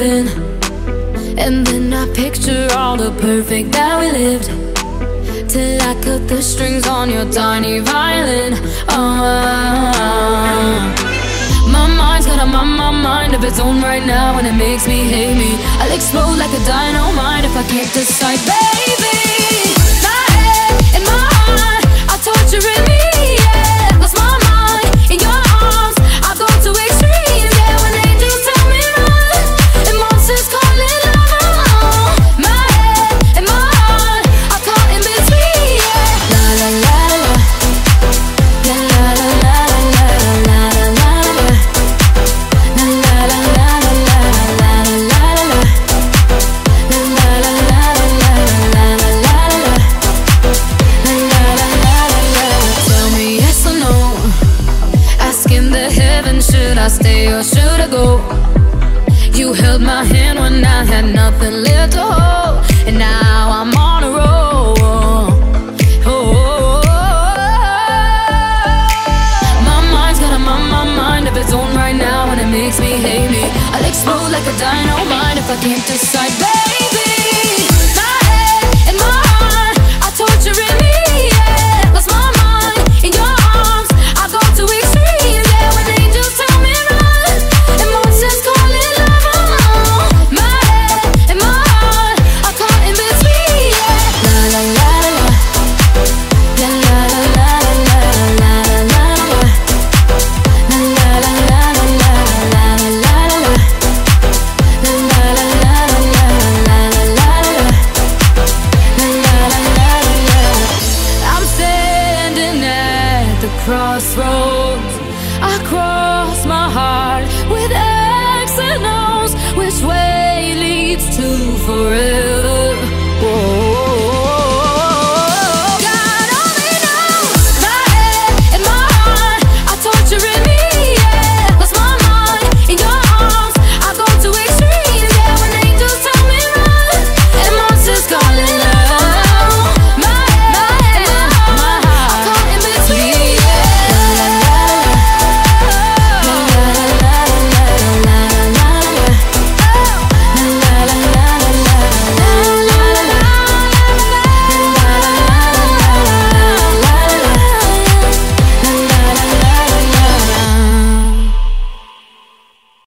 And then I picture all the perfect that we lived. Till I cut the strings on your tiny violin. Oh, my mind's got a my, my mind of its own right now, and it makes me hate me. I'll explode like a dynamite if I can't decide, baby. The heavens, should I stay or should I go? You held my hand when I had nothing left to hold, and now I'm on a roll. Oh, oh, oh, my mind's got a my, my mind of its own right now, and it makes me hate me. I'll explode like a dynamite if I can't decide, baby. Crossroads. I cross my heart with X and O's. Which way leads to forever?